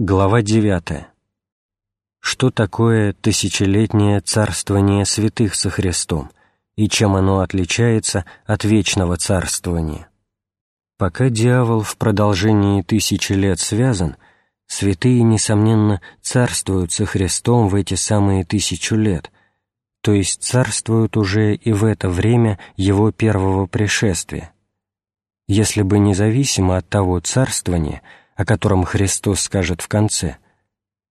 Глава 9. Что такое тысячелетнее царствование святых со Христом и чем оно отличается от вечного царствования? Пока дьявол в продолжении тысячи лет связан, святые, несомненно, царствуют со Христом в эти самые тысячу лет, то есть царствуют уже и в это время Его первого пришествия. Если бы независимо от того царствования – о котором Христос скажет в конце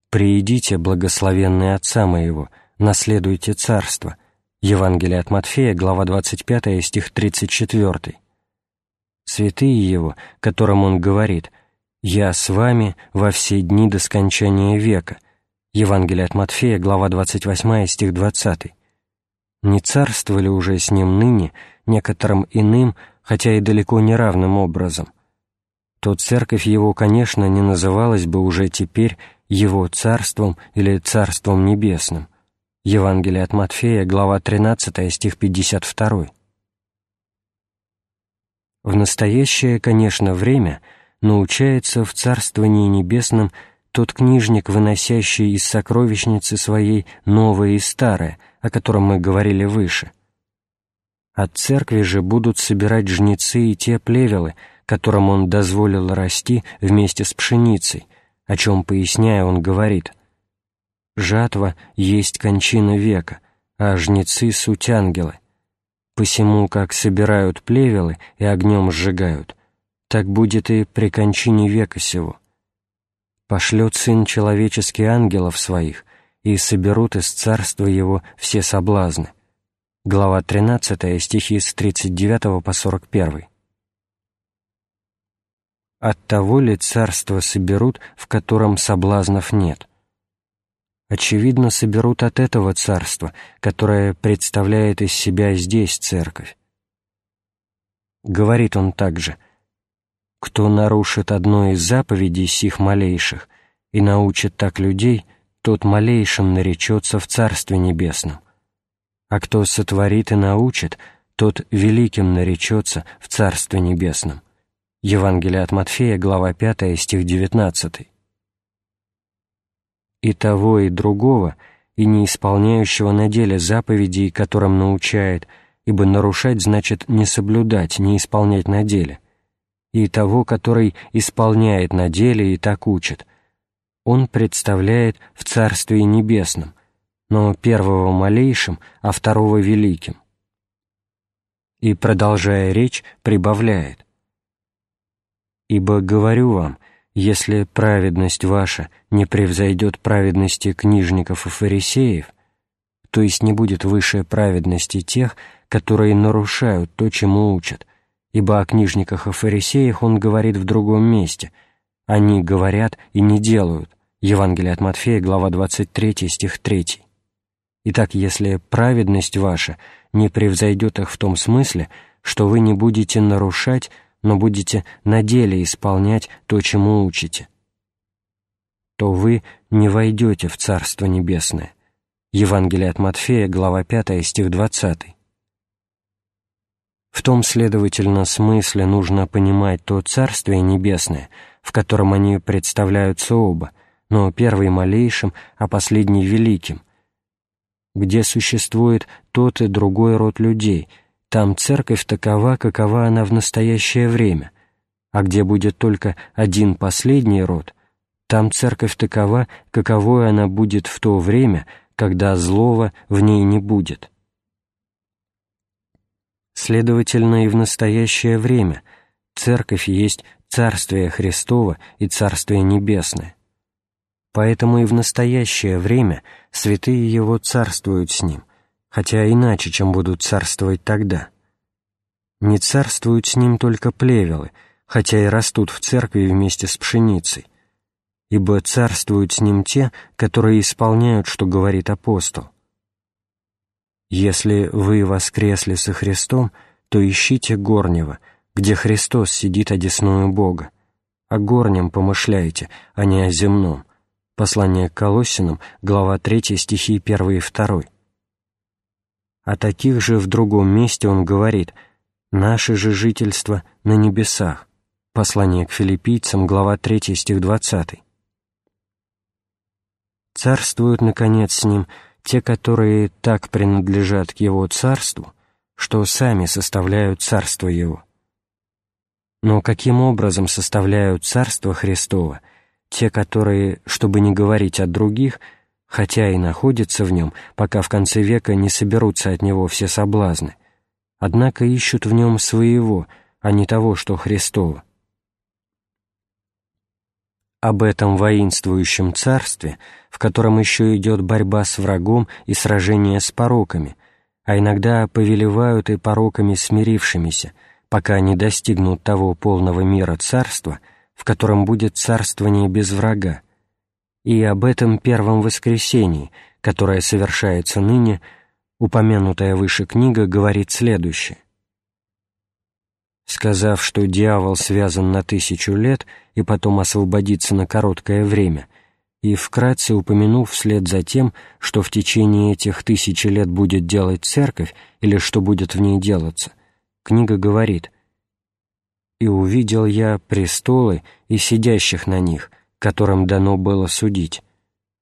«Приидите, благословенные Отца Моего, наследуйте Царство» Евангелие от Матфея, глава 25, стих 34. Святые Его, которым Он говорит «Я с вами во все дни до скончания века» Евангелие от Матфея, глава 28, стих 20. Не царствовали уже с Ним ныне некоторым иным, хотя и далеко не равным образом, то церковь его, конечно, не называлась бы уже теперь его царством или царством небесным. Евангелие от Матфея, глава 13, стих 52. В настоящее, конечно, время научается в царствовании небесном тот книжник, выносящий из сокровищницы своей новое и старое, о котором мы говорили выше. От церкви же будут собирать жнецы и те плевелы, которым он дозволил расти вместе с пшеницей, о чем, поясняя, он говорит «Жатва есть кончина века, а жнецы — суть ангелы. Посему, как собирают плевелы и огнем сжигают, так будет и при кончине века сего. Пошлет Сын Человеческий ангелов своих, и соберут из царства Его все соблазны». Глава 13, стихи с 39 по 41. От того ли царство соберут, в котором соблазнов нет? Очевидно, соберут от этого царства, которое представляет из себя здесь церковь. Говорит он также, «Кто нарушит одно из заповедей сих малейших и научит так людей, тот малейшим наречется в Царстве Небесном, а кто сотворит и научит, тот великим наречется в Царстве Небесном». Евангелие от Матфея, глава 5, стих 19. «И того, и другого, и не исполняющего на деле заповедей, которым научает, ибо нарушать значит не соблюдать, не исполнять на деле, и того, который исполняет на деле и так учит, он представляет в Царстве Небесном, но первого малейшим, а второго великим». И, продолжая речь, прибавляет, Ибо говорю вам, если праведность ваша не превзойдет праведности книжников и фарисеев, то есть не будет выше праведности тех, которые нарушают то, чему учат, ибо о книжниках и фарисеях он говорит в другом месте. Они говорят и не делают. Евангелие от Матфея, глава 23, стих 3. Итак, если праведность ваша не превзойдет их в том смысле, что вы не будете нарушать но будете на деле исполнять то, чему учите, то вы не войдете в Царство Небесное. Евангелие от Матфея, глава 5, стих 20. В том, следовательно, смысле нужно понимать то Царствие Небесное, в котором они представляются оба, но первый малейшим, а последний великим, где существует тот и другой род людей — там церковь такова, какова она в настоящее время, а где будет только один последний род, там церковь такова, каковой она будет в то время, когда злого в ней не будет. Следовательно, и в настоящее время церковь есть Царствие Христово и Царствие Небесное. Поэтому и в настоящее время святые Его царствуют с Ним, хотя иначе, чем будут царствовать тогда. Не царствуют с ним только плевелы, хотя и растут в церкви вместе с пшеницей, ибо царствуют с ним те, которые исполняют, что говорит апостол. «Если вы воскресли со Христом, то ищите горнего, где Христос сидит одесную Бога. О горнем помышляйте, а не о земном». Послание к Колоссянам, глава 3, стихи 1 и 2. О таких же в другом месте он говорит «Наше же жительство на небесах». Послание к филиппийцам, глава 3, стих 20. царствуют, наконец, с ним те, которые так принадлежат к его царству, что сами составляют царство его. Но каким образом составляют царство Христово те, которые, чтобы не говорить о других, хотя и находятся в нем, пока в конце века не соберутся от него все соблазны, однако ищут в нем своего, а не того, что Христово. Об этом воинствующем царстве, в котором еще идет борьба с врагом и сражение с пороками, а иногда повелевают и пороками смирившимися, пока не достигнут того полного мира царства, в котором будет царствование без врага, и об этом первом воскресении, которое совершается ныне, упомянутая выше книга говорит следующее. Сказав, что дьявол связан на тысячу лет и потом освободится на короткое время, и вкратце упомянув вслед за тем, что в течение этих тысячи лет будет делать церковь или что будет в ней делаться, книга говорит «И увидел я престолы и сидящих на них, которым дано было судить.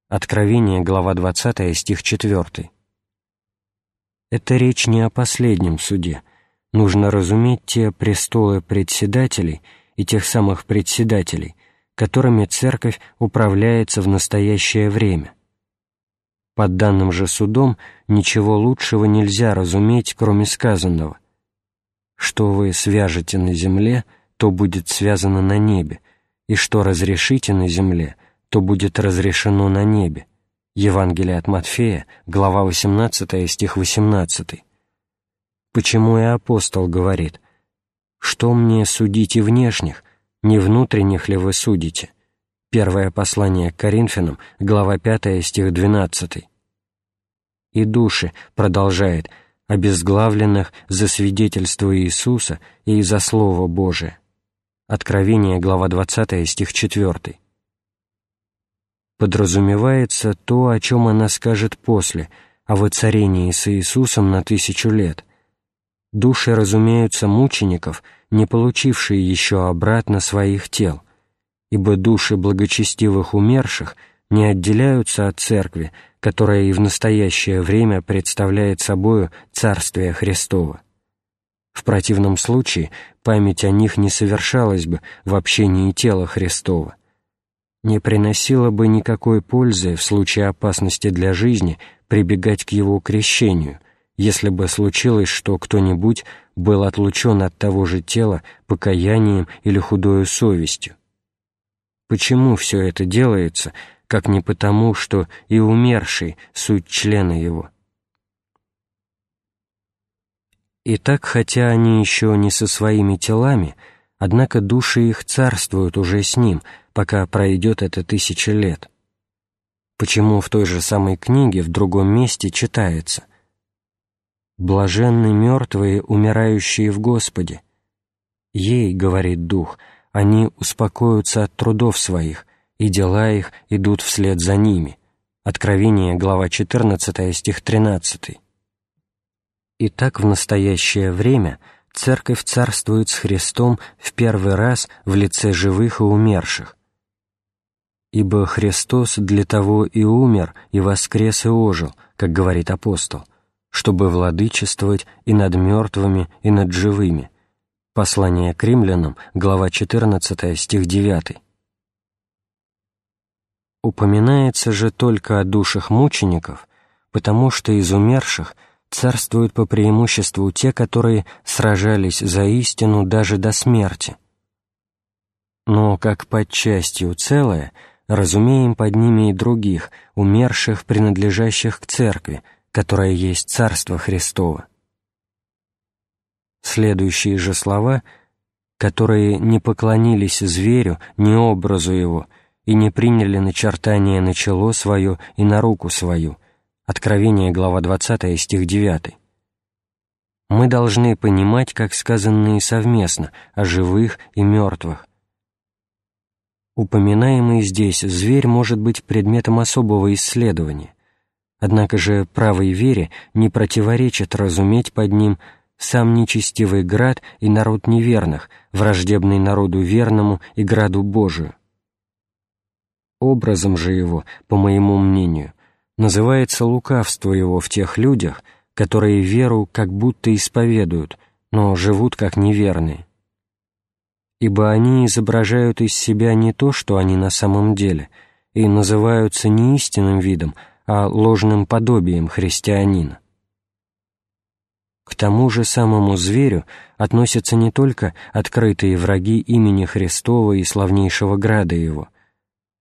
Откровение, глава 20, стих 4. Это речь не о последнем суде. Нужно разуметь те престолы председателей и тех самых председателей, которыми церковь управляется в настоящее время. Под данным же судом ничего лучшего нельзя разуметь, кроме сказанного. Что вы свяжете на земле, то будет связано на небе, и что разрешите на земле, то будет разрешено на небе». Евангелие от Матфея, глава 18, стих 18. Почему и апостол говорит, «Что мне судить и внешних, не внутренних ли вы судите?» Первое послание к Коринфянам, глава 5, стих 12. «И души», продолжает, «обезглавленных за свидетельство Иисуса и за Слово Божие». Откровение, глава 20, стих 4. Подразумевается то, о чем она скажет после, о воцарении с Иисусом на тысячу лет. Души разумеются мучеников, не получившие еще обратно своих тел, ибо души благочестивых умерших не отделяются от Церкви, которая и в настоящее время представляет собою Царствие Христово. В противном случае память о них не совершалась бы в общении тела Христова, не приносила бы никакой пользы в случае опасности для жизни прибегать к его крещению, если бы случилось, что кто-нибудь был отлучен от того же тела покаянием или худою совестью. Почему все это делается, как не потому, что и умерший — суть члена его? Итак, хотя они еще не со своими телами, однако души их царствуют уже с ним, пока пройдет это тысяча лет. Почему в той же самой книге в другом месте читается «Блаженны мертвые, умирающие в Господе». Ей, говорит Дух, они успокоятся от трудов своих, и дела их идут вслед за ними. Откровение, глава 14, стих 13. Итак, в настоящее время Церковь царствует с Христом в первый раз в лице живых и умерших. «Ибо Христос для того и умер, и воскрес и ожил», как говорит апостол, чтобы владычествовать и над мертвыми, и над живыми. Послание к римлянам, глава 14, стих 9. Упоминается же только о душах мучеников, потому что из умерших – царствуют по преимуществу те, которые сражались за истину даже до смерти. Но как под частью целое, разумеем под ними и других, умерших, принадлежащих к церкви, которая есть Царство Христово. Следующие же слова, которые не поклонились зверю, ни образу его, и не приняли начертание на чело свое и на руку свою, Откровение, глава 20, стих 9. Мы должны понимать, как сказанные совместно, о живых и мертвых. Упоминаемый здесь зверь может быть предметом особого исследования, однако же правой вере не противоречит разуметь под ним сам нечестивый град и народ неверных, враждебный народу верному и граду Божию. образом же его, по моему мнению, называется лукавство его в тех людях, которые веру как будто исповедуют, но живут как неверные. Ибо они изображают из себя не то, что они на самом деле, и называются не истинным видом, а ложным подобием христианина. К тому же самому зверю относятся не только открытые враги имени Христова и славнейшего града его,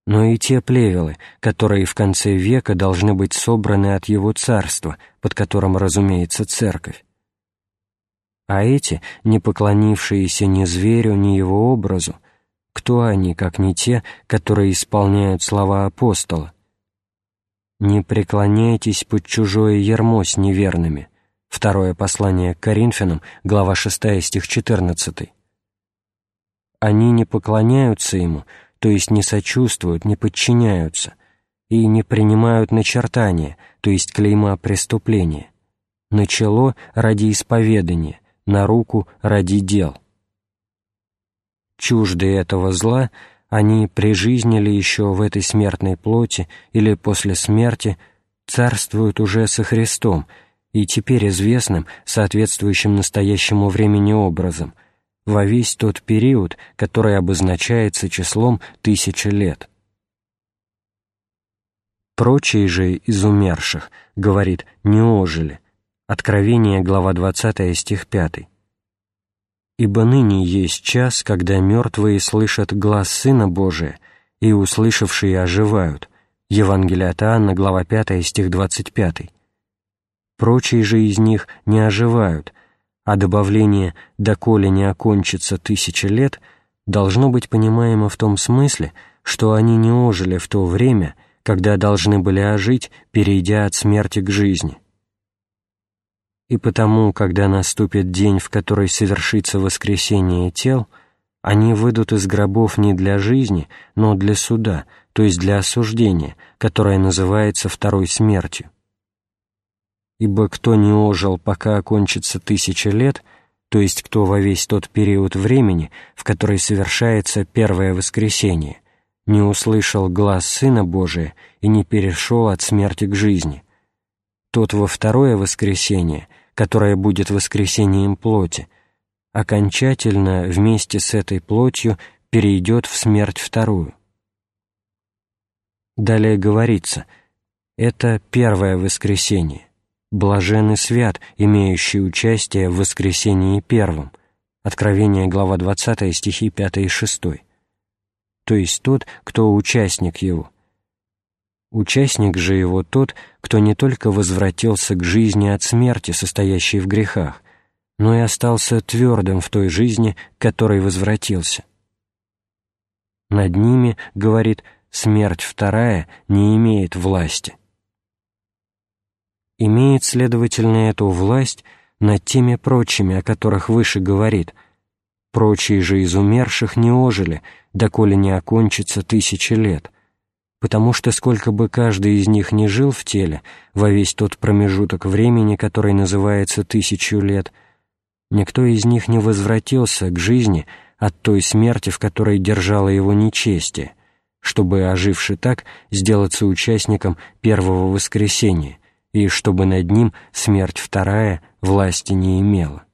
но и те плевелы, которые в конце века должны быть собраны от его царства, под которым разумеется церковь. А эти, не поклонившиеся ни зверю, ни его образу, кто они, как не те, которые исполняют слова апостола? «Не преклоняйтесь под чужое ярмо с неверными», Второе послание к Коринфянам, глава 6, стих 14. Они не поклоняются ему, то есть не сочувствуют, не подчиняются, и не принимают начертания, то есть клейма преступления, на чело ради исповедания, на руку ради дел. Чужды этого зла, они при жизни ли еще в этой смертной плоти или после смерти царствуют уже со Христом – и теперь известным, соответствующим настоящему времени образом, во весь тот период, который обозначается числом тысячи лет. Прочие же из умерших, говорит, не ожили. Откровение, глава 20, стих 5. «Ибо ныне есть час, когда мертвые слышат глаз Сына Божия, и услышавшие оживают». Евангелие от Иоанна, глава 5, стих 25 прочие же из них не оживают, а добавление «доколе не окончится тысяча лет» должно быть понимаемо в том смысле, что они не ожили в то время, когда должны были ожить, перейдя от смерти к жизни. И потому, когда наступит день, в который совершится воскресение тел, они выйдут из гробов не для жизни, но для суда, то есть для осуждения, которое называется второй смертью. Ибо кто не ожил, пока окончится тысяча лет, то есть кто во весь тот период времени, в который совершается первое воскресение, не услышал глаз Сына Божия и не перешел от смерти к жизни, тот во второе воскресение, которое будет воскресением плоти, окончательно вместе с этой плотью перейдет в смерть вторую. Далее говорится, это первое воскресение, Блажен и свят, имеющий участие в воскресении первом. Откровение, глава 20, стихи 5 и 6. То есть тот, кто участник его. Участник же его тот, кто не только возвратился к жизни от смерти, состоящей в грехах, но и остался твердым в той жизни, к которой возвратился. Над ними, говорит, смерть вторая не имеет власти имеет, следовательно, эту власть над теми прочими, о которых выше говорит. Прочие же из умерших не ожили, доколе не окончится тысячи лет, потому что сколько бы каждый из них не жил в теле во весь тот промежуток времени, который называется тысячу лет, никто из них не возвратился к жизни от той смерти, в которой держало его нечестие, чтобы, оживши так, сделаться участником первого воскресения — и чтобы над ним смерть вторая власти не имела.